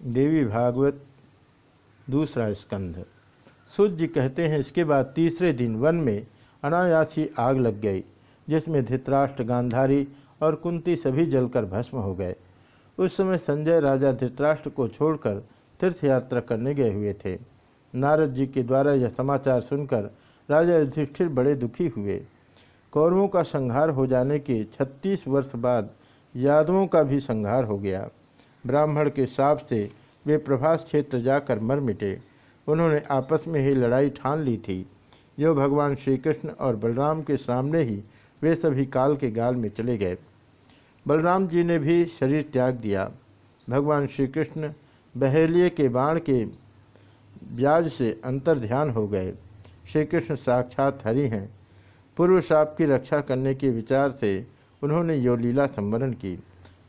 देवी भागवत, दूसरा स्कंध। सूर्य कहते हैं, इसके बाद तीसरे दिन वन में अनायास ही आग लग गई, जिसमें धृतराष्ट्र, गांधारी और कुंती सभी जलकर भस्म हो गए। उस समय संजय राजा धृतराष्ट्र को छोड़कर तीर्थ यात्रा करने गए हुए थे। नारद जी के द्वारा यह समाचार सुनकर राजा युधिष्ठिर बड़े दुखी हुए। कौरवों का संहार हो जाने के छत्तीस वर्ष बाद यादवों का भी संहार हो गया। ब्राह्मण के साप से वे प्रभास क्षेत्र जाकर मर मिटे। उन्होंने आपस में ही लड़ाई ठान ली थी। जो भगवान श्री कृष्ण और बलराम के सामने ही वे सभी काल के गाल में चले गए। बलराम जी ने भी शरीर त्याग दिया। भगवान श्री कृष्ण बहेलिए के बाण के ब्याज से अंतर ध्यान हो गए। श्री कृष्ण साक्षात हरि हैं। पूर्व साप की रक्षा करने के विचार से उन्होंने यो लीला संवरण की।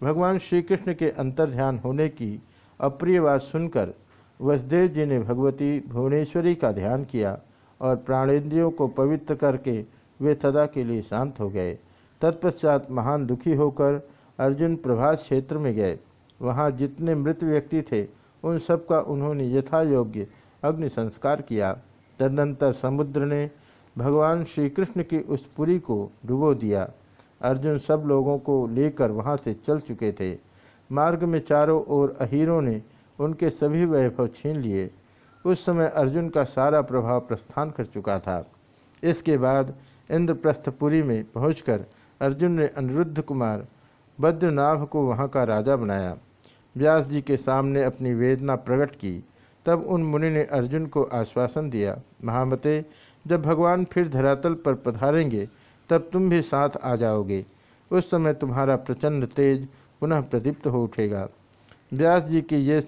भगवान श्री कृष्ण के अंतर ध्यान होने की अप्रिय बात सुनकर वसुदेव जी ने भगवती भुवनेश्वरी का ध्यान किया और प्राणेंद्रियों को पवित्र करके वे सदा के लिए शांत हो गए। तत्पश्चात महान दुखी होकर अर्जुन प्रभास क्षेत्र में गए। वहाँ जितने मृत व्यक्ति थे, उन सब का उन्होंने यथा योग्य अग्नि संस्कार किया। तदनंतर समुद्र ने भगवान श्री कृष्ण की उस पुरी को डुबो दिया। अर्जुन सब लोगों को लेकर वहाँ से चल चुके थे। मार्ग में चारों ओर अहीरों ने उनके सभी वैभव छीन लिए। उस समय अर्जुन का सारा प्रभाव प्रस्थान कर चुका था। इसके बाद इंद्रप्रस्थपुरी में पहुंचकर अर्जुन ने अनिरुद्ध कुमार बद्रनाभ को वहाँ का राजा बनाया। व्यास जी के सामने अपनी वेदना प्रकट की। तब उन मुनि ने अर्जुन को आश्वासन दिया, महामते, जब भगवान फिर धरातल पर पधारेंगे तब तुम भी साथ आ जाओगे। उस समय तुम्हारा प्रचंड तेज पुनः प्रदीप्त हो उठेगा। व्यास जी के ये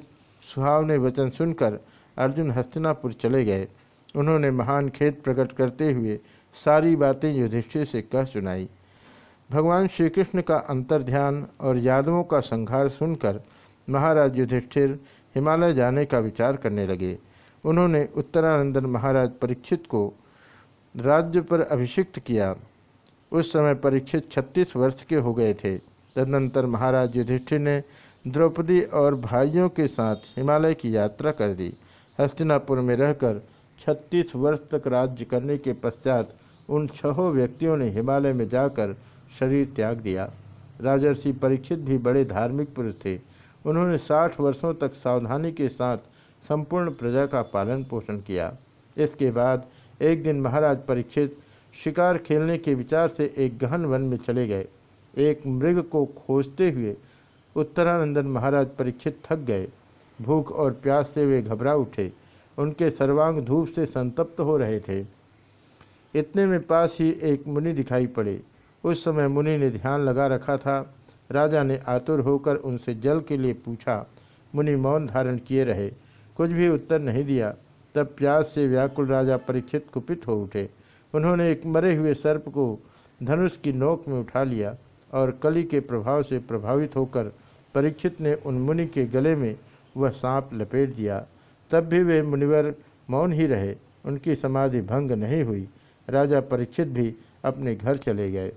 सुहावने वचन सुनकर अर्जुन हस्तिनापुर चले गए। उन्होंने महान खेत प्रकट करते हुए सारी बातें युधिष्ठिर से कह सुनाई। भगवान श्री कृष्ण का अंतर ध्यान और यादवों का संहार सुनकर महाराज युधिष्ठिर हिमालय जाने का विचार करने लगे। उन्होंने उत्तरानंदन महाराज परीक्षित को राज्य पर अभिषिक्त किया। उस समय परीक्षित छत्तीस वर्ष के हो गए थे। तदनंतर महाराज युधिष्ठिर ने द्रौपदी और भाइयों के साथ हिमालय की यात्रा कर दी। हस्तिनापुर में रहकर छत्तीस वर्ष तक राज्य करने के पश्चात उन छहों व्यक्तियों ने हिमालय में जाकर शरीर त्याग दिया। राजर्षि परीक्षित भी बड़े धार्मिक पुरुष थे। उन्होंने साठ वर्षों तक सावधानी के साथ संपूर्ण प्रजा का पालन पोषण किया। इसके बाद एक दिन महाराज परीक्षित शिकार खेलने के विचार से एक गहन वन में चले गए। एक मृग को खोजते हुए उत्तरानंदन महाराज परीक्षित थक गए। भूख और प्यास से वे घबरा उठे। उनके सर्वांग धूप से संतप्त हो रहे थे। इतने में पास ही एक मुनि दिखाई पड़े। उस समय मुनि ने ध्यान लगा रखा था। राजा ने आतुर होकर उनसे जल के लिए पूछा। मुनि मौन धारण किए रहे। कुछ भी उत्तर नहीं दिया। तब प्यास से व्याकुल राजा परीक्षित कुपित हो उठे। उन्होंने एक मरे हुए सर्प को धनुष की नोक में उठा लिया और कली के प्रभाव से प्रभावित होकर परीक्षित ने उन मुनि के गले में वह सांप लपेट दिया। तब भी वे मुनिवर मौन ही रहे, उनकी समाधि भंग नहीं हुई। राजा परीक्षित भी अपने घर चले गए।